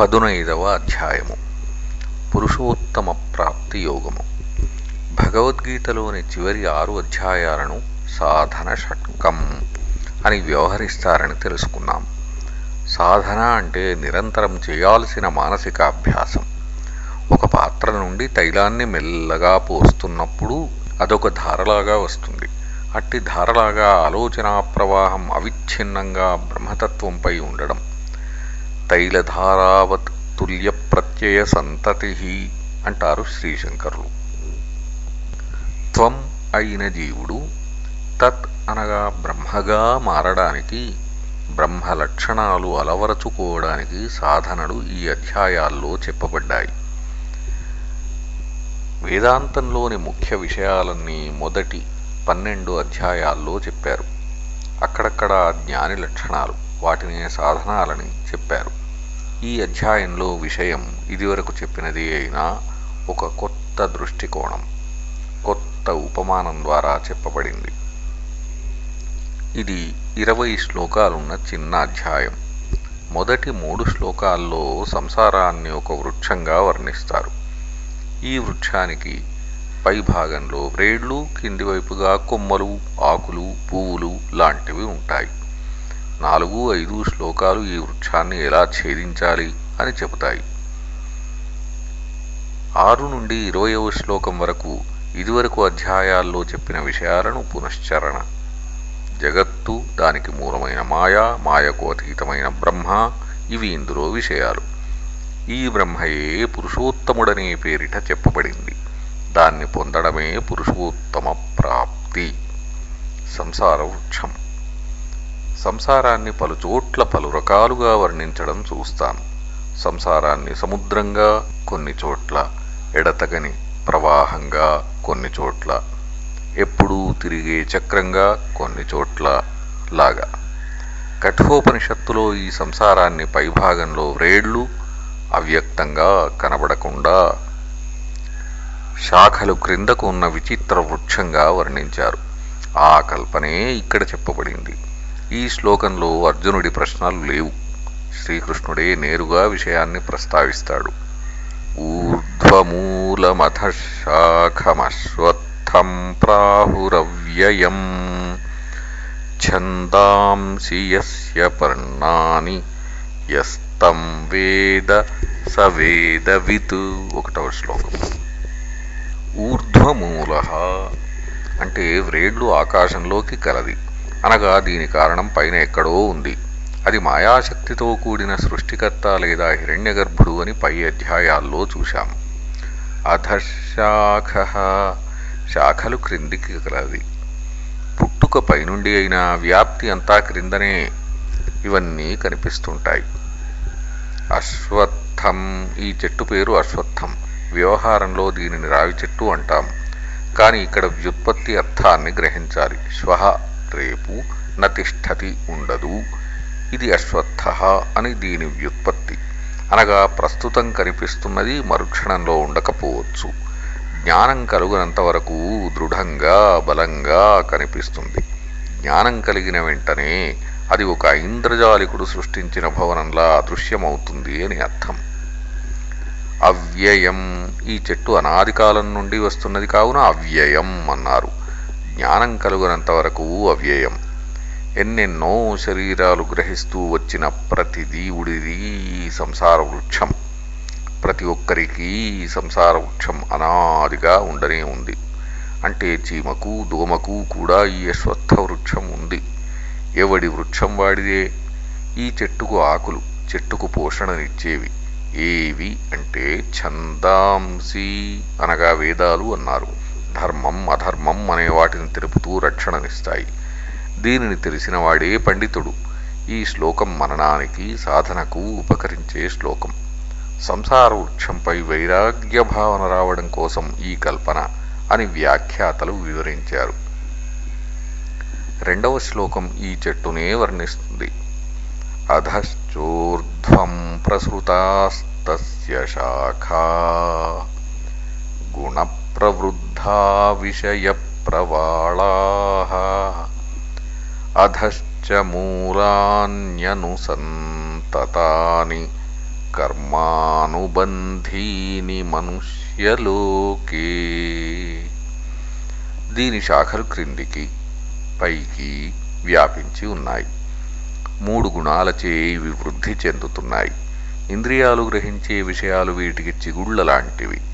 పదునైదవ అధ్యాయము. పురుషోత్తమ ప్రాప్తి యోగము. భగవద్గీతలోని చివరి ఆరు అధ్యాయాలను సాధన షట్కం అని వ్యవహరిస్తారని తెలుసుకున్నాం. సాధన అంటే నిరంతరం చేయాల్సిన మానసిక అభ్యాసం ఒక పాత్ర నుండి తైలాన్ని మెల్లగా పోస్తున్నప్పుడు అదొక ధారలాగా వస్తుంది. అట్టి ధారలాగా ఆలోచనా ప్రవాహం అవిచ్ఛిన్నంగా బ్రహ్మతత్వంపై ఉండడం. తైలధారావత్ తుల్య ప్రత్యయ సంతతి అంటారు శ్రీశంకరులు. త్వం అయిన జీవుడు తత్ అనగా బ్రహ్మగా మారడానికి బ్రహ్మ లక్షణాలు అలవరచుకోవడానికి సాధనలు ఈ అధ్యాయాల్లో చెప్పబడ్డాయి. వేదాంతంలోని ముఖ్య విషయాలన్నీ మొదటి పన్నెండు అధ్యాయాల్లో చెప్పారు. అక్కడక్కడ జ్ఞాని లక్షణాలు. వాటిని సాధనాలని చెప్పారు. ఈ అధ్యాయంలో విషయం ఇదివరకు చెప్పినది అయినా ఒక కొత్త దృష్టికోణం కొత్త ఉపమానం ద్వారా చెప్పబడింది. ఇది ఇరవై శ్లోకాలున్న చిన్న అధ్యాయం. మొదటి మూడు శ్లోకాల్లో సంసారాన్ని ఒక వృక్షంగా వర్ణిస్తారు. ఈ వృక్షానికి పై భాగంలో వ్రేళ్ళు కింది వైపుగా కొమ్మలు ఆకులు పువ్వులు లాంటివి ఉంటాయి. నాలుగు ఐదు శ్లోకాలు ఈ వృక్షాన్ని ఎలా ఛేదించాలి అని చెబుతాయి. ఆరు నుండి ఇరవయవ శ్లోకం వరకు ఇదివరకు అధ్యాయాల్లో చెప్పిన విషయాలను పునశ్చరణ. జగత్తు దానికి మూలమైన మాయ మాయకు అతీతమైన బ్రహ్మ ఇవి ఇందులో విషయాలు. ఈ బ్రహ్మయే పురుషోత్తముడనే పేరిట చెప్పబడింది. దాన్ని పొందడమే పురుషోత్తమ ప్రాప్తి. సంసార వృక్షం. సంసారాన్ని పలుచోట్ల పలు రకాలుగా వర్ణించడం చూస్తాం సంసారాన్ని సముద్రంగా కొన్ని చోట్ల ఎడతగని ప్రవాహంగా కొన్ని చోట్ల ఎప్పుడూ తిరిగే చక్రంగా కొన్ని చోట్ల లాగా. కఠోపనిషత్తులో ఈ సంసారాన్ని పైభాగంలో వ్రేళ్ళు అవ్యక్తంగా కనబడకుండా శాఖలు క్రిందకు ఉన్న విచిత్ర వృక్షంగా వర్ణించారు. ఆ కల్పనే ఇక్కడ చెప్పబడింది. ఈ శ్లోకంలో అర్జునుడి ప్రశ్నలు లేవు. శ్రీకృష్ణుడే నేరుగా విషయాన్ని ప్రస్తావిస్తాడు. ఊర్ధ్వమూలమథ శాఖమశ్వత్థం ప్రాహురవ్యయం. ఛందాంసి యస్య పర్ణాని. యస్తం వేద స వేదవిత్. ఒకటవ శ్లోకం. ఊర్ధ్వమూల అంటే వ్రేళ్ళు ఆకాశంలోకి కలది. అనగా దీని కారణం పైన ఎక్కడో ఉంది. అది మాయాశక్తితో కూడిన సృష్టికర్త లేదా హిరణ్యగర్భుడు అని పై అధ్యాయాల్లో చూశాం. అధశాఖ శాఖలు క్రిందికి కలది పుట్టుక పైనుండి అయినా వ్యాప్తి అంతా క్రిందనే ఇవన్నీ కనిపిస్తుంటాయి. అశ్వత్థం ఈ చెట్టు పేరు అశ్వత్థం. వ్యవహారంలో దీనిని రావి చెట్టు అంటాం. కానీ ఇక్కడ వ్యుత్పత్తి అర్థాన్ని గ్రహించాలి. శ్వహ రేపు నతిష్టతి ఉండదు. ఇది అశ్వత్థ అని దీని వ్యుత్పత్తి. అనగా ప్రస్తుతం కనిపిస్తున్నది మరుక్షణంలో ఉండకపోవచ్చు. జ్ఞానం కలుగునంత వరకు దృఢంగా బలంగా కనిపిస్తుంది. జ్ఞానం కలిగిన వెంటనే అది ఒక ఇంద్రజాలికుడు సృష్టించిన భవనంలా అదృశ్యమవుతుంది అని అర్థం. అవ్యయం ఈ చెట్టు అనాది కాలం నుండి వస్తున్నది కావున అవ్యయం అన్నారు. జ్ఞానం కలుగునంత వరకు అవ్యయం. ఎన్నెన్నో శరీరాలు గ్రహిస్తూ వచ్చిన ప్రతి దీవుడిది సంసార వృక్షం. ప్రతి ఒక్కరికి సంసార వృక్షం అనాదిగా ఉండనే ఉంది. అంటే చీమకు దోమకు కూడా ఈ అశ్వత్థ వృక్షం ఉంది. ఎవడి వృక్షం వాడిదే? ఈ చెట్టుకు ఆకులు చెట్టుకు పోషణనిచ్చేవి. ఏవి అంటే ఛందాంసి అనగా వేదాలు అన్నారు. ధర్మం అధర్మం అనే వాటిని తెలుపుతూ రక్షణనిస్తాయి. దీనిని తెలిసినవాడే పండితుడు. ఈ శ్లోకం మననానికి సాధనకు ఉపకరించే శ్లోకం. సంసార వృక్షంపై వైరాగ్య భావన రావడం కోసం ఈ కల్పన అని వ్యాఖ్యాతలు వివరించారు. రెండవ శ్లోకం ఈ చెట్టునే వర్ణిస్తుంది. అధశ్చోర్ధ్వం ప్రసృతాస్తస్య శాఖా. గుణ విషయ ప్రవాళా అధశ్చ మూలాన్యనుసంతతాని కర్మానుబంధీని మనుష్యలోకే దీని శాఖలు క్రిందికి పైకి వ్యాపించి ఉన్నాయి. మూడు గుణాలచే ఇవి వృద్ధి చెందుతున్నాయి. ఇంద్రియాలు గ్రహించే విషయాలు వీటికి చిగుళ్ళ లాంటివి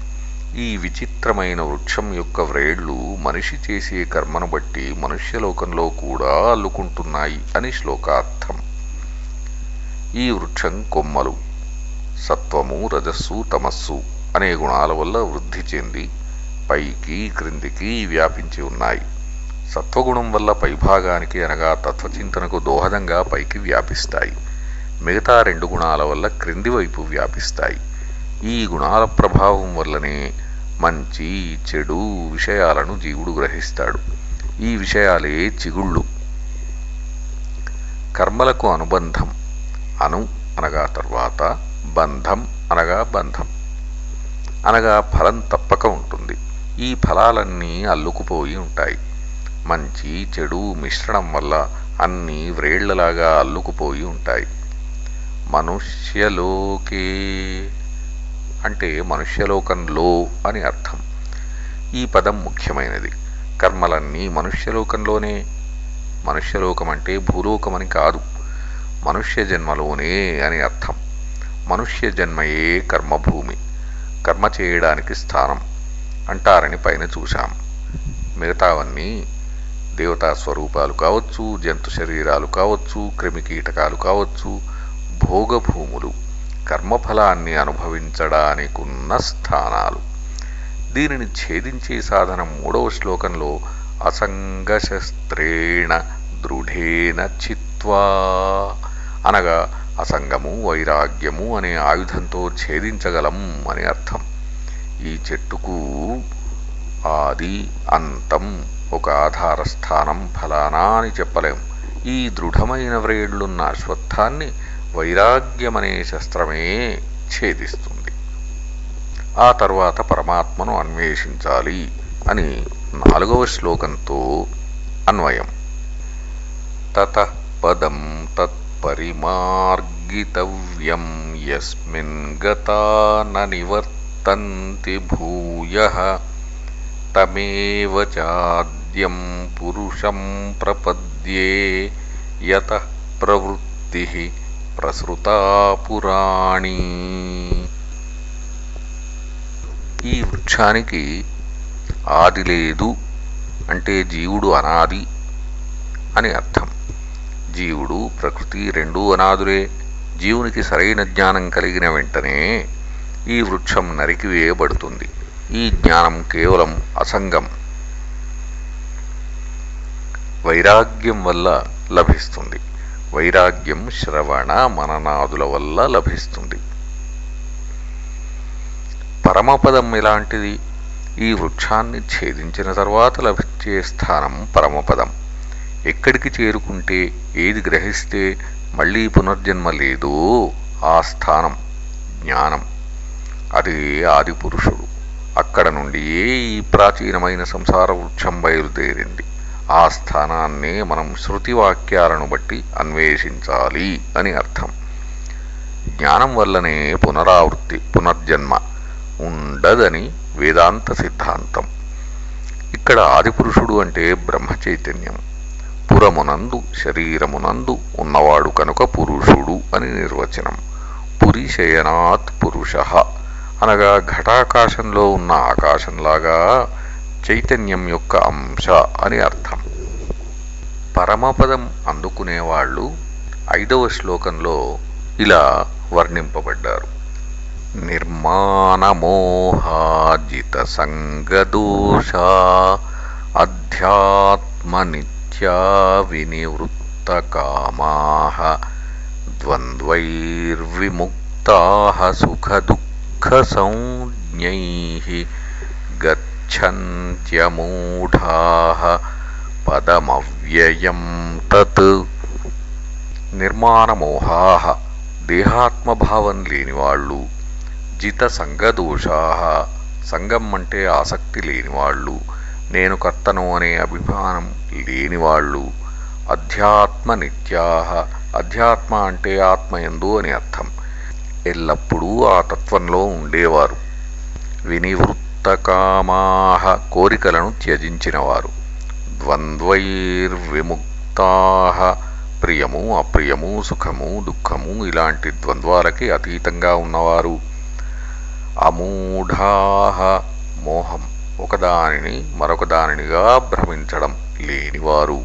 ఈ విచిత్రమైన వృక్షం యొక్క వ్రేళ్ళు మనిషి చేసే కర్మను బట్టి మనుష్యలోకంలో కూడా అల్లుకుంటున్నాయి అని శ్లోకార్థం. ఈ వృక్షం కొమ్మలు సత్వము రజస్సు తమస్సు అనే గుణాల వల్ల వృద్ధి చెంది పైకి క్రిందికి వ్యాపించి ఉన్నాయి. సత్వగుణం వల్ల పైభాగానికి అనగా తత్వచింతనకు దోహదంగా పైకి వ్యాపిస్తాయి. మిగతా రెండు గుణాల వల్ల క్రింది వైపు వ్యాపిస్తాయి. ఈ గుణాల ప్రభావం వల్లనే మంచి చెడు విషయాలను జీవుడు గ్రహిస్తాడు. ఈ విషయాలే చిగుళ్ళు. కర్మలకు అనుబంధం. అను అనగా తర్వాత బంధం అనగా బంధం. అనగా ఫలం తప్పక ఉంటుంది. ఈ ఫలాలన్నీ అల్లుకుపోయి ఉంటాయి. మంచి చెడు మిశ్రణం వల్ల అన్నీ వ్రేళ్ళలాగా అల్లుకుపోయి ఉంటాయి. మనుష్యలోకే అంటే మనుష్యలోకంలో అని అర్థం. ఈ పదం ముఖ్యమైనది. కర్మలన్నీ మనుష్యలోకంలోనే. మనుష్యలోకం అంటే భూలోకమని కాదు. మనుష్య జన్మలోనే అని అర్థం. మనుష్య జన్మయే కర్మభూమి. కర్మ చేయడానికి స్థానం. అంటారని పైన చూశాం. మిగతావన్నీ దేవతా స్వరూపాలు కావచ్చు జంతు శరీరాలు కావచ్చు క్రిమికీటకాలు కావచ్చు భోగభూములు. కర్మఫలాన్ని అనుభవించడానికున్న స్థానాలు. దీనిని ఛేదించే సాధనం మూడవ శ్లోకంలో అసంగశస్త్రేణ దృఢేన చిత్వా. అనగా అసంగము వైరాగ్యము అనే ఆయుధంతో ఛేదించగలం అని అర్థం. ఈ చెట్టుకు ఆది అంతం ఒక ఆధారస్థానం ఫలానా అని చెప్పలేం. ఈ దృఢమైన వ్రేళ్ళున్న అశ్వత్థాన్ని వైరాగ్యమనే శస్త్రమే ఛేదిస్తుంది. ఆ తర్వాత పరమాత్మను అన్వేషించాలి అని నాలుగవ శ్లోకంతో అన్వయం. తత పదం తత్పరిమార్గితవ్యం ఎస్మిన్ గతా నివర్తంతి భూయ తమేవ చాద్యం పురుషం ప్రపద్యే యత ప్రవృత్తి ప్రసృతా పురాణి. ఈ వృక్షానికి ఆది లేదు అంటే జీవుడు అనాది అని అర్థం. జీవుడు ప్రకృతి రెండూ అనాదులే. జీవునికి సరైన జ్ఞానం కలిగిన వెంటనే ఈ వృక్షం నరికివేయబడుతుంది. ఈ జ్ఞానం కేవలం అసంగం. వైరాగ్యం వల్ల లభిస్తుంది. వైరాగ్యం శ్రవణ మననాదుల వల్ల లభిస్తుంది. పరమపదం ఎలాంటిది ఈ వృక్షాన్ని ఛేదించిన తర్వాత లభించే స్థానం పరమపదం. ఎక్కడికి చేరుకుంటే ఏది గ్రహిస్తే మళ్ళీ పునర్జన్మ లేదో. ఆ స్థానం జ్ఞానం. అదే ఆది పురుషుడు అక్కడ నుండి ఈ ప్రాచీనమైన సంసార వృక్షం బయలుదేరింది. ఆ స్థానాన్నే మనం శృతివాక్యాలను బట్టి అన్వేషించాలి అని అర్థం. జ్ఞానం వల్లనే పునరావృత్తి పునర్జన్మ ఉండదని వేదాంత సిద్ధాంతం. ఇక్కడ ఆదిపురుషుడు అంటే బ్రహ్మ చైతన్యం పురమునందు శరీరమునందు ఉన్నవాడు కనుక పురుషుడు అని నిర్వచనం. పురిశయనాత్ పురుష అనగా ఘటాకాశంలో ఉన్న ఆకాశంలాగా చైతన్యం యొక్క అంశ అని అర్థం. పరమపదం అందుకునేవాళ్ళు ఐదవ శ్లోకంలో ఇలా వర్ణింపబడ్డారు. నిర్మాణమోహాజిత సంగదోష అధ్యాత్మనిత్యా వినివృత్త కామా సుఖదుఃఖ సంజ్ఞై గచ్చంత్యమూఢా పదమవ్యయం తత్ నిర్మాణమోహా. దేహాత్మభావం లేనివాళ్ళు జిత సంగదోషా సంగం అంటే ఆసక్తి లేనివాళ్ళు నేను కర్తను అనే అభిమానం లేనివాళ్ళు అధ్యాత్మ నిత్యా అధ్యాత్మ అంటే ఆత్మయందు అని అర్థం. ఎల్లప్పుడూ ఆ తత్వంలో ఉండేవారు. వినివృత్తకామాహ కోరికలను త్యజించినవారు. ద్వంద్వైర్విముక్తాహ ప్రియము అప్రియము సుఖము దుఃఖము ఇలాంటి ద్వంద్వాలకి అతీతంగా ఉన్నవారు. అమూఢాహ మోహం ఒకదానిని మరొకదానినిగా భ్రమించడం లేనివారు.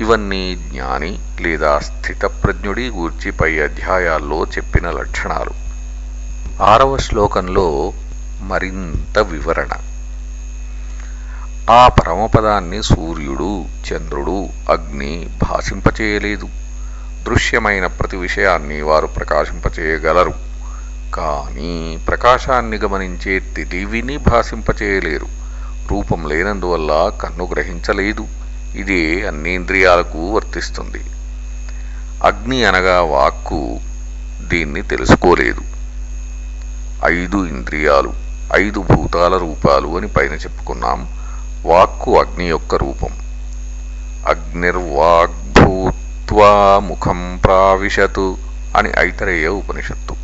ఇవన్నీ జ్ఞాని లేదా స్థితప్రజ్ఞుడి గూర్చి పై అధ్యాయాల్లో చెప్పిన లక్షణాలు. ఆరవ శ్లోకంలో మరింత వివరణ. ఆ పరమపదాన్ని సూర్యుడు చంద్రుడు అగ్ని భాషింపచేయలేదు. దృశ్యమైన ప్రతి విషయాన్ని వారు ప్రకాశింపచేయగలరు. కానీ ప్రకాశాన్ని గమనించే తెలివిని భాషింపచేయలేరు. రూపం లేనందువల్ల కన్ను గ్రహించలేదు. ఇదే అన్నేంద్రియాలకు వర్తిస్తుంది. అగ్ని అనగా వాక్కు. దీన్ని తెలుసుకోలేదు. ఐదు ఇంద్రియాలు ఐదు భూతాల రూపాలు అని పైన చెప్పుకున్నాం. వాక్కు అగ్ని యొక్క రూపం. అగ్నిర్వాగ్భూత్వా ముఖం ప్రావిశతు అని ఐతరేయ ఉపనిషత్తు.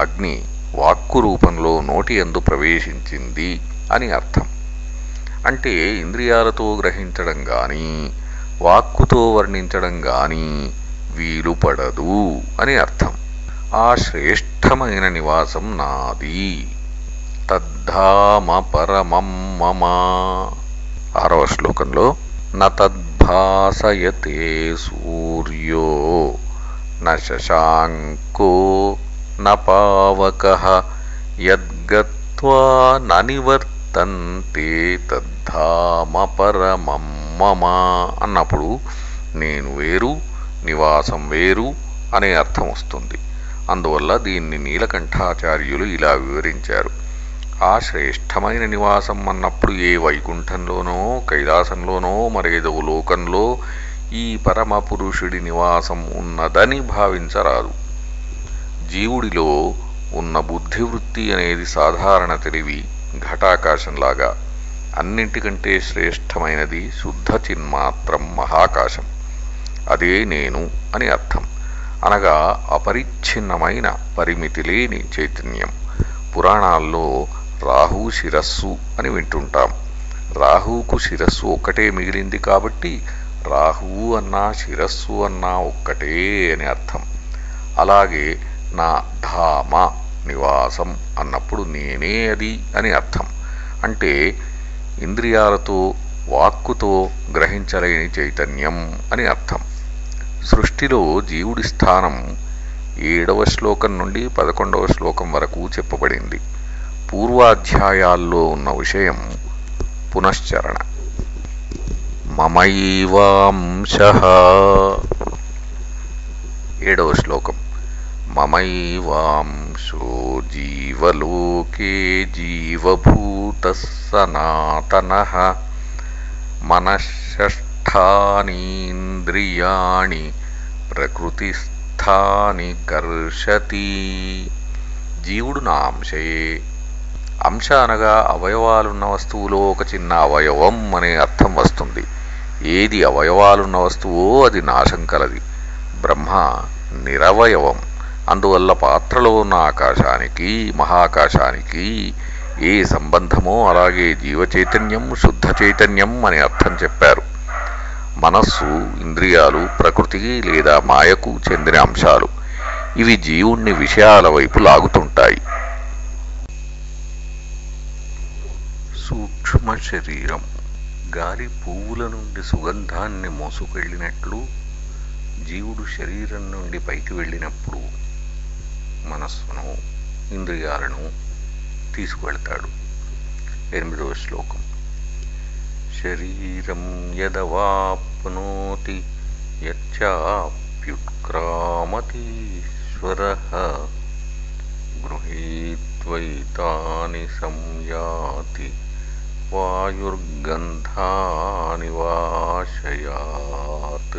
అగ్ని వాక్కు రూపంలో నోటి ఎందు ప్రవేశించింది అని అర్థం. అంటే ఇంద్రియాలతో గ్రహించడం కానీ వాక్కుతో వర్ణించడం కానీ వీలుపడదు అని అర్థం. ఆ శ్రేష్టమైన నివాసం నాది. తద్ధామ పరమం మమా. ఆరవ శ్లోకంలో నతద్భాసయతే సూర్యో నశాంకో శశాంకో న పావక యద్గత్వా ననివర్తంతే నివర్తంతే తద్ధామ పరమం మమ అన్నప్పుడు నేను వేరు నివాసం వేరు అనే అర్థం వస్తుంది. అందువల్ల దీన్ని నీలకంఠాచార్యులు ఇలా వివరించారు. ఆ శ్రేష్టమైన నివాసం అన్నప్పుడు ఏ వైకుంఠంలోనో కైలాసంలోనో మరేదో లోకంలో ఈ పరమ పురుషుడి నివాసం ఉన్నదని భావించరాదు. జీవుడిలో ఉన్న బుద్ధివృత్తి అనేది సాధారణ తెలివి ఘటాకాశంలాగా. అన్నింటికంటే శ్రేష్టమైనది శుద్ధ చిన్మాత్రం మహాకాశం. అదే నేను అని అర్థం. అనగా అపరిచ్ఛిన్నమైన పరిమితి లేని చైతన్యం. పురాణాల్లో రాహు శిరస్సు అని వింటుంటాం. రాహువుకు శిరస్సు ఒక్కటే మిగిలింది కాబట్టి రాహువు అన్నా శిరస్సు అన్నా ఒక్కటే అని అర్థం. అలాగే నా ధామ నివాసం అన్నప్పుడు నేనే అది అని అర్థం. అంటే ఇంద్రియాలతో వాక్కుతో గ్రహించలేని చైతన్యం అని అర్థం. సృష్టిలో జీవుడి స్థానం ఏడవ శ్లోకం నుండి పదకొండవ శ్లోకం వరకు చెప్పబడింది. పూర్వాధ్యాయాల్లో ఉన్న విషయం పునశ్చరణ. మమైవాంశ ఏడవ శ్లోకం. మమైవాంశో జీవలోకే జీవభూత సనాతన మనశ్షష్టానీంద్రియాణి ప్రకృతిస్థాని కర్షతి. జీవుడు నా అంశయే. అంశ అనగా అవయవాలున్న వస్తువులో ఒక చిన్న అవయవం అనే అర్థం వస్తుంది. ఏది అవయవాలున్న వస్తువో అది నాశం కలది. బ్రహ్మ నిరవయవం. అందువల్ల పాత్రలో ఉన్న ఆకాశానికి మహాకాశానికి ఏ సంబంధమో అలాగే జీవచైతన్యం శుద్ధ చైతన్యం అని అర్థం చెప్పారు. మనస్సు ఇంద్రియాలు ప్రకృతికి లేదా మాయకు చెందిన అంశాలు. ఇవి జీవుణ్ణి విషయాల వైపు లాగుతుంటాయి. సూక్ష్మ శరీరం. గాలి పువ్వుల నుండి సుగంధాన్ని మోసుకెళ్ళినట్లు జీవుడు శరీరం నుండి పైకి వెళ్ళినప్పుడు మనస్సును ఇంద్రియాలను తీసుకువెళ్తాడు. ఎనిమిదవ శ్లోకం. శరీరం యదవాప్నోతి యచ్చాప్యుత్క్రామతీశ్వర గృహీత్వైతాని సంయాతి వాయుర్గంధాని వాశయాత్.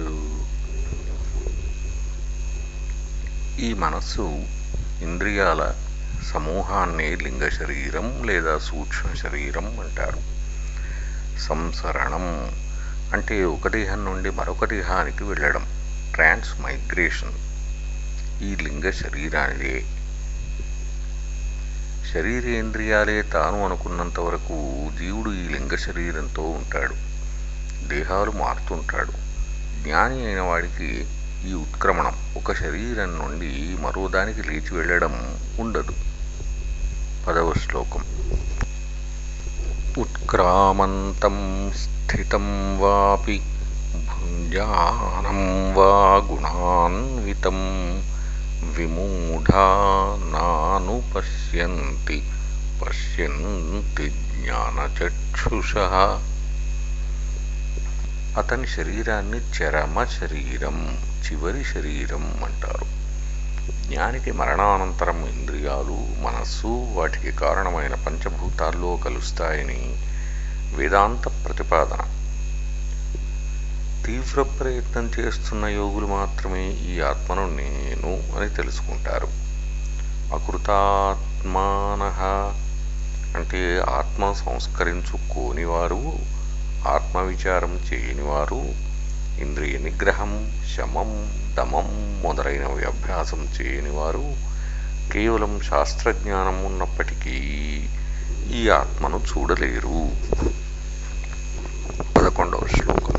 ఈ మనస్సు ఇంద్రియాల సమూహాన్ని లింగ శరీరం లేదా సూక్ష్మ శరీరం అంటారు. సంసరణం అంటే ఒక దేహం నుండి మరొక దేహానికి వెళ్ళడం ట్రాన్స్ మైగ్రేషన్ ఈ లింగ శరీరానిదే శరీరేంద్రియాలే తాను అనుకున్నంత వరకు జీవుడు ఈ లింగ శరీరంతో ఉంటాడు. దేహాలు మారుతుంటాడు. జ్ఞాని అయిన వాడికి ఈ ఉత్క్రమణం ఒక శరీరం నుండి మరో దానికి లేచి వెళ్ళడం ఉండదు. పదవ శ్లోకం. ఉత్క్రామంతం స్థితం వాపి భుంజానం వా గుణాన్వితం. విమూఢా పశ్యంతి. పశ్యంతి జ్ఞానచక్షుష. అతని శరీరాన్ని చరమ శరీరం చివరి శరీరం అంటారు. జ్ఞానికి మరణానంతరం ఇంద్రియాలు మనస్సు వాటికి కారణమైన పంచభూతాల్లో కలుస్తాయని వేదాంత ప్రతిపాదన. తీవ్ర ప్రయత్నం చేస్తున్న యోగులు మాత్రమే ఈ ఆత్మను నేను అని తెలుసుకుంటారు. అకృతాత్మాన అంటే ఆత్మ సంస్కరించుకోనివారు ఆత్మవిచారం చేయనివారు ఇంద్రియ నిగ్రహం శమం దమం మొదలైనవి అభ్యాసం చేయనివారు కేవలం శాస్త్రజ్ఞానం ఉన్నప్పటికీ ఈ ఆత్మను చూడలేరు. పదకొండవ శ్లోకం.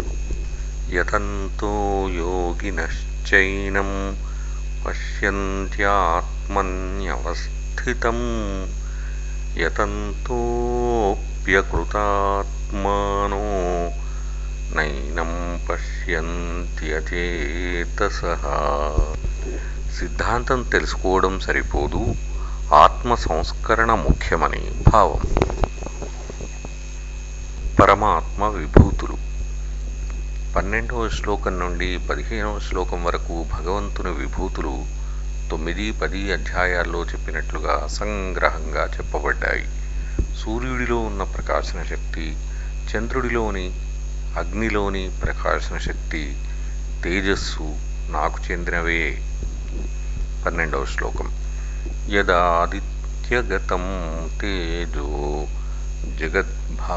యతంతో యోగినశ్చైనం పశ్యంత్యాత్మన్యవస్థితం యతంతోప్యకృతాత్మానో నైనం పశ్యంత్యచేతస। సిద్ధాంతం తెలుసుకోవడం సరిపోదు ఆత్మ సంస్కరణ ముఖ్యమని భావం. పరమాత్మ విభూతులు. పన్నెండవ శ్లోకం నుండి పదిహేనవ శ్లోకం వరకు భగవంతుని విభూతులు తొమ్మిది పది అధ్యాయాల్లో చెప్పినట్లుగా సంగ్రహంగా చెప్పబడ్డాయి. సూర్యుడిలో ఉన్న ప్రకాశన శక్తి చంద్రుడిలోని అగ్నిలోని ప్రకాశన శక్తి తేజస్సు నాకు చెందినవే. పన్నెండవ శ్లోకం. యదాదిత్యగతం తేజో జగద్భాసయతేఖిలం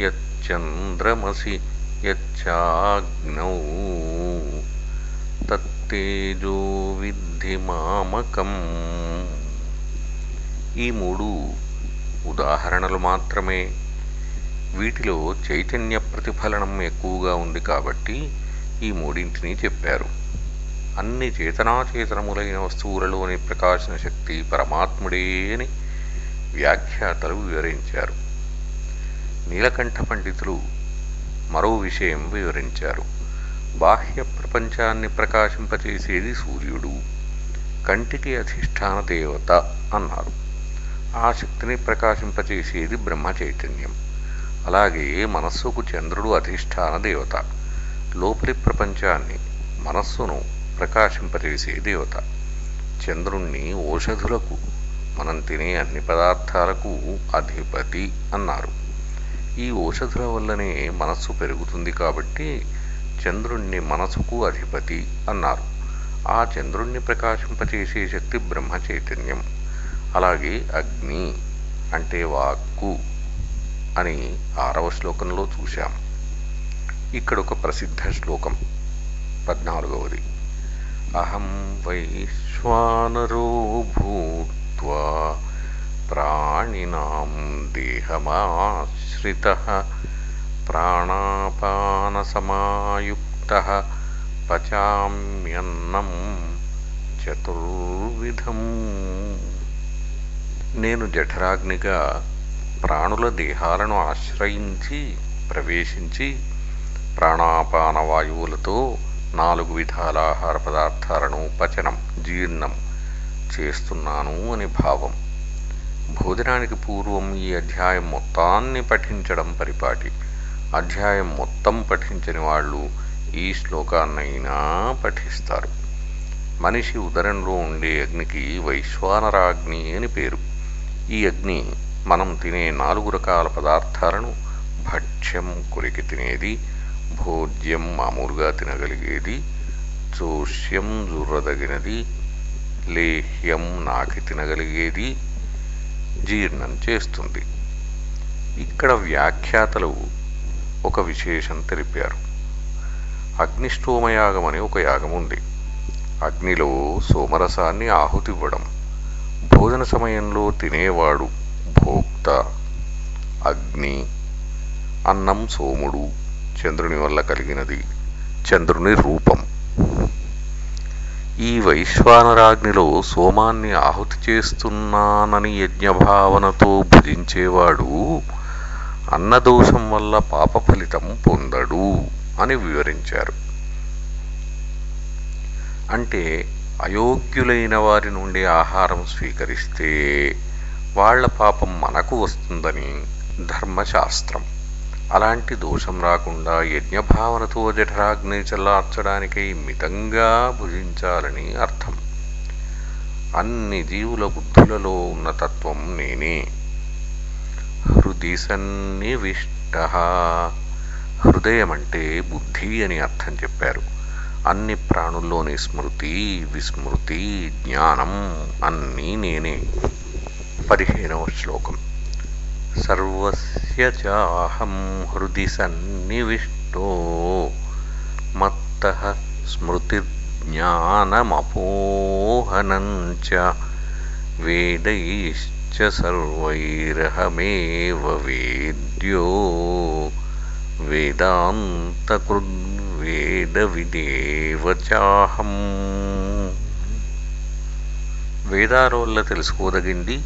యచ్చంద్రమసి యచ్చాగ్నౌ తత్తేజో విద్ధి మామకం ఈ మూడు ఉదాహరణలు మాత్రమే. వీటిలో చైతన్య ప్రతిఫలనం ఎక్కువగా ఉంది కాబట్టి ఈ మూడింటిని చెప్పారు. అన్ని చేతనాచేతనములైన వస్తువులలోని ప్రకాశన శక్తి పరమాత్ముడే అని వ్యాఖ్యాతలు వివరించారు. నీలకంఠ పండితులు మరో విషయం వివరించారు. బాహ్య ప్రపంచాన్ని ప్రకాశింపచేసేది సూర్యుడు కంటికి అధిష్టాన దేవత అన్నారు. ఆ శక్తిని ప్రకాశింపచేసేది బ్రహ్మ చైతన్యం. అలాగే మనస్సుకు చంద్రుడు అధిష్టాన దేవత లోపలి ప్రపంచాన్ని మనస్సును ప్రకాశింపచేసే దేవత. చంద్రుణ్ణి ఓషధులకు మనం తినే అన్ని పదార్థాలకు అధిపతి అన్నారు. ఈ ఓషధుల వల్లనే మనస్సు పెరుగుతుంది కాబట్టి చంద్రుణ్ణి మనసుకు అధిపతి అన్నారు. ఆ చంద్రుణ్ణి ప్రకాశింపచేసే శక్తి బ్రహ్మ చైతన్యం. అలాగే అగ్ని అంటే వాక్కు అని ఆరవ శ్లోకంలో చూశాం. ఇక్కడ ఒక ప్రసిద్ధ శ్లోకం పద్నాలుగవది. అహం వైశ్వానరో భూత్వా ప్రాణినాం దేహమాశ్రిత ప్రాణాపానసమాయుక్త పచామ్యన్నం చతుర్విధం. నేను జఠరాగ్నిగా ప్రాణుల దేహాలను ఆశ్రయించి ప్రవేశించి ప్రాణాపాన వాయువులతో నాలుగు విధాల ఆహార పదార్థాలను పచనం జీర్ణం చేస్తున్నాను అని భావం. భోజనానికి పూర్వం ఈ అధ్యాయం మొత్తాన్ని పఠించడం పరిపాటి. అధ్యాయం మొత్తం పఠించని వాళ్ళు ఈ శ్లోకాన్నైనా పఠిస్తారు. మనిషి ఉదరంలో ఉండే అగ్నికి వైశ్వానరాగ్ని అని పేరు. ఈ అగ్ని మనం తినే నాలుగు రకాల పదార్థాలను భక్ష్యం కొరికి తినేది భోజ్యం మామూలుగా తినగలిగేది చోష్యం జుర్రదగినది లేహ్యం నాకి తినగలిగేది జీర్ణం చేస్తుంది. ఇక్కడ వ్యాఖ్యాతలు ఒక విశేషం తెలిపారు. అగ్నిష్టోమయాగం అనే ఒక యాగం ఉంది అగ్నిలో సోమరసాన్ని ఆహుతివ్వడం. భోజన సమయంలో తినేవాడు భోక్త అగ్ని అన్నం సోముడు చంద్రుని వల్ల కలిగినది చంద్రుని రూపం. ఈ వైశ్వానరాగ్నిలో సోమాన్ని ఆహుతి చేస్తున్నానని యజ్ఞభావనతో భుజించేవాడు అన్నదోషం వల్ల పాప ఫలితం పొందడు అని వివరించారు. అంటే అయోగ్యులైన వారి నుండి ఆహారం స్వీకరిస్తే వాళ్ళ పాపం మనకు వస్తుందని ధర్మశాస్త్రం. అలాంటి దోషం రాకుండా యజ్ఞభావనతో జఠరాగ్ని చల్లార్చడానికై మితంగా భుజించాలని అర్థం. అన్ని జీవుల బుద్ధులలో ఉన్న తత్వం నేనే. హృది సన్నివిష్ట. హృదయం అంటే బుద్ధి అని అర్థం చెప్పారు. అన్ని ప్రాణుల్లోని స్మృతి విస్మృతి జ్ఞానం అన్నీ నేనే. పదిహేనవ శ్లోకం. सर्वस्य चाहं हृदि सन्निविष्टो मत्तः स्मृतिर्ज्ञानमपोहनं च वेदैश्च सर्वैरहमेव वेद्यो వేదాంతకృద్వేదవిదేవ చాహం వేదారోల్ల తెలుసుకోదగింది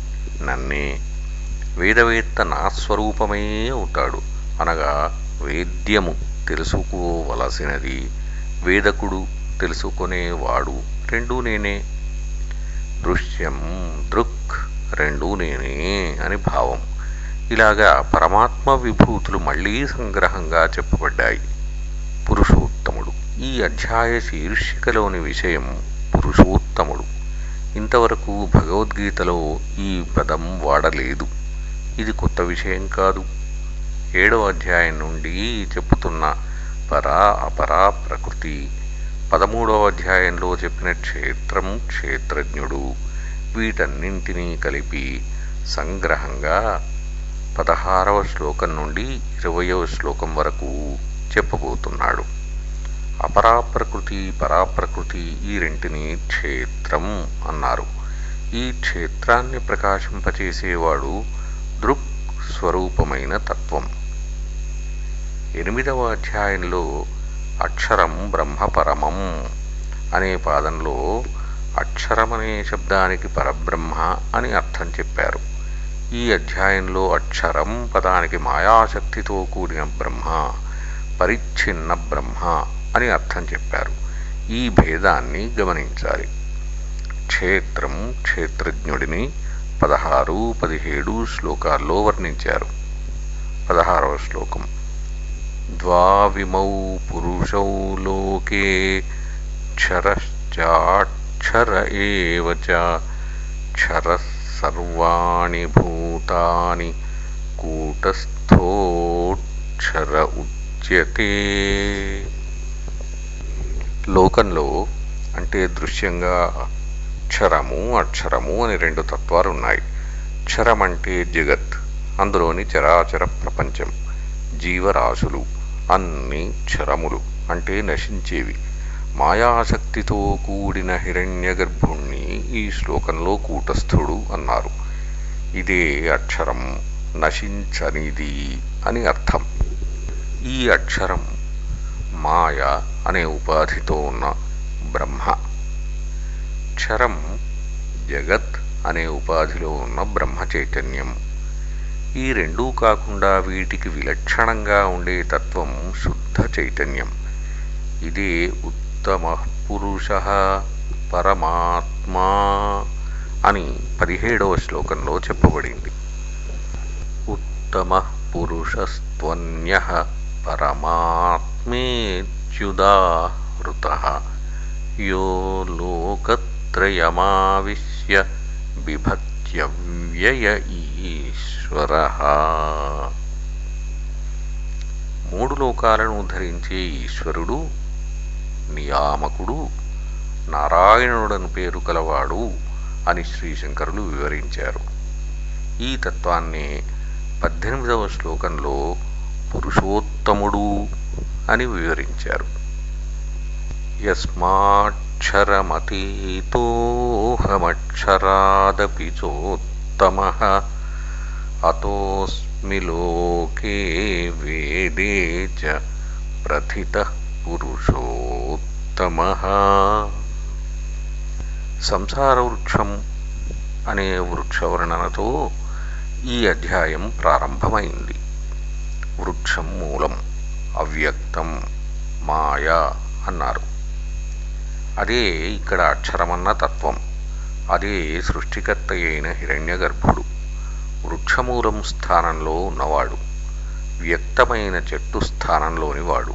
నన్నే వేదవేత్త నా స్వరూపమే అవుతాడు అనగా వేద్యము తెలుసుకోవలసినది. వేదకుడు తెలుసుకునేవాడు రెండూ నేనే. దృశ్యం దృక్ రెండూ నేనే అని భావం. ఇలాగా పరమాత్మ విభూతులు మళ్ళీ సంగ్రహంగా చెప్పబడ్డాయి. పురుషోత్తముడు. ఈ అధ్యాయ శీర్షికలోని విషయం పురుషోత్తముడు. ఇంతవరకు భగవద్గీతలో ఈ పదం వాడలేదు. ఇది కొత్త విషయం కాదు. ఏడవ అధ్యాయం నుండి చెప్పుతున్న పరా అపరా ప్రకృతి. పదమూడవ అధ్యాయంలో చెప్పిన క్షేత్రం క్షేత్రజ్ఞుడు. వీటన్నింటినీ కలిపి సంగ్రహంగా పదహారవ శ్లోకం నుండి ఇరవయవ శ్లోకం వరకు చెప్పబోతున్నాడు. అపరాప్రకృతి పరాప్రకృతి ఈ రెంటిని క్షేత్రం అన్నారు. ఈ క్షేత్రాన్ని ప్రకాశింపచేసేవాడు దృక్ స్వరూపమైన తత్వం. ఎనిమిదవ అధ్యాయంలో అక్షరం బ్రహ్మపరమం అనే పాదంలో అక్షరమనే శబ్దానికి పరబ్రహ్మ అని అర్థం చెప్పారు. ఈ అధ్యాయంలో అక్షరం పదానికి మాయాశక్తితో కూడిన బ్రహ్మ పరిచ్ఛిన్న బ్రహ్మ అని అర్థం చెప్పారు. ఈ భేదాన్ని గమనించాలి. క్షేత్రం క్షేత్రజ్ఞుడిని పదహారు పదిహేడు శ్లోకాల్లో వర్ణించారు. పదహారవ శ్లోకం. ద్వావిమౌ పురుషౌ లోకే క్షరశ్చాక్షర ఏవ క్షర సర్వాణి భూతాని కూటస్థోక్షర ఉచ్యతే. లోకంలో అంటే దృశ్యంగా క్షరము అక్షరము అని రెండు తత్వాలు ఉన్నాయి. క్షరమంటే అంటే జగత్ అందులోని చరాచర ప్రపంచం జీవరాశులు అన్ని క్షరములు అంటే నశించేవి. మాయాశక్తితో కూడిన హిరణ్య గర్భుణ్ణి ఈ శ్లోకంలో కూటస్థుడు అన్నారు. ఇదే అక్షరం నశించనిది అని అర్థం. ఈ అక్షరం మాయ అనే ఉపాధితో ఉన్న బ్రహ్మ. అక్షరం జగత్ అనే ఉపాధిలో ఉన్న బ్రహ్మ చైతన్యం. ఈ రెండూ కాకుండా వీటికి విలక్షణంగా ఉండే తత్వం శుద్ధ చైతన్యం. ఇదే ఉత్తమ పురుష పరమాత్మా అని పదిహేడవ శ్లోకంలో చెప్పబడింది. ఉత్తమ పురుషస్త్వన్య పరమాత్మేత్యుదాహృత యో లోకత్రయమావిశ్య బిభత్యవ్యయ ఈశ్వర. మూడు లోకాలను ధరించే ఈశ్వరుడు నియామకుడు నారాయణుడను పేరు కలవాడు అని శ్రీశంకరులు వివరించారు. ఈ తత్వాన్ని పద్దెనిమిదవ శ్లోకంలో పురుషోత్తముడు అని వివరించారు. యస్మాక్షరమతోన్యః అక్షరమతీతోహమక్షరాదపి చోత్తమ అతోస్మి లోకే వేదే చ ప్రథిత పురుషోత్తమ సంసార వృక్షం అనే వృక్షవర్ణనతో ఈ అధ్యాయం ప్రారంభమైంది. వృక్షం మూలం అవ్యక్తం మాయా అన్నారు. అదే ఇక్కడ అక్షరమన్న తత్వం. అదే సృష్టికర్త అయిన హిరణ్యగర్భుడు. వృక్షమూలం స్థానంలో ఉన్నవాడు. వ్యక్తమైన చెట్టు స్థానంలోని వాడు.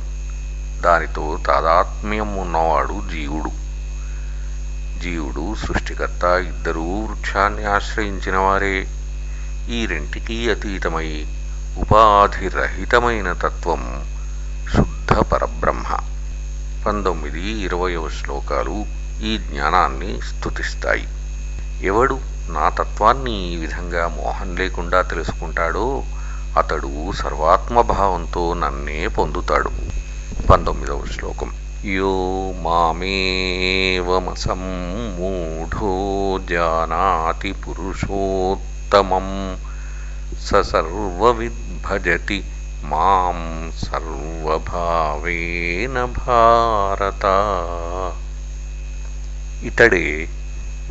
దానితో తాదాత్మ్యం ఉన్నవాడు జీవుడు. జీవుడు సృష్టికర్త ఇద్దరూ వృక్షాన్ని ఆశ్రయించిన వారే ఈ రెంటికీ అతీతమై ఉపాధిరహితమైన తత్వం శుద్ధ పరబ్రహ్మ. పంతొమ్మిది ఇరవయవ శ్లోకాలు ఈ జ్ఞానాన్ని స్తుతిస్తాయి. ఎవడు నా తత్వాన్ని ఈ విధంగా మోహం లేకుండా తెలుసుకుంటాడో అతడు సర్వాత్మభావంతో నన్నే పొందుతాడు. పంతొమ్మిదవ శ్లోకం. యో మామేవమసమ్మూఢో జానాతి పురుషోత్తమం స సర్వవిద్భజతి మాం సర్వభావేన భారత. ఇతడే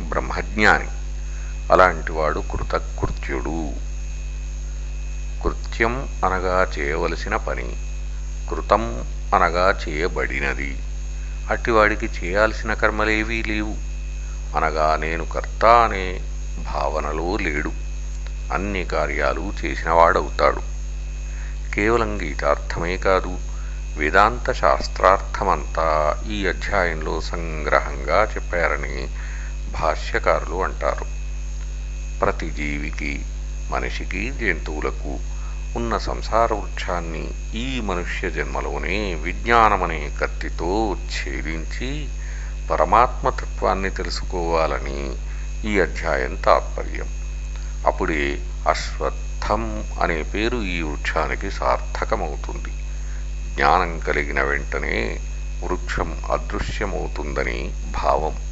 బ్రహ్మజ్ఞాని అలాంటివాడు కృతకృత్యుడు. కృత్యం అనగా చేయవలసిన పని కృతం అనగా చేయబడినది. అట్టివాడికి చేయాల్సిన కర్మలేవీ లేవు. అనగా నేను కర్త అనే భావనలో లేడు. అన్ని కార్యాలు చేసినవాడవుతాడు. కేవలం గీతార్థమే కాదు వేదాంత శాస్త్రార్థమంతా ఈ అధ్యాయంలో సంగ్రహంగా చెప్పారని భాష్యకారులు అంటారు. ప్రతి జీవికి మనిషికి జంతువులకు ఉన్న సంసార వృక్షాన్ని ఈ మనుష్య జన్మలోనే విజ్ఞానమనే కత్తితో ఛేదించి పరమాత్మతత్వాన్ని తెలుసుకోవాలని ఈ అధ్యాయం తాత్పర్యం. అప్పుడే అశ్వత్ అర్థం అనే పేరు ఈ వృక్షానికి సార్థకమవుతుంది. జ్ఞానం కలిగిన వెంటనే వృక్షం అదృశ్యమవుతుందని భావం.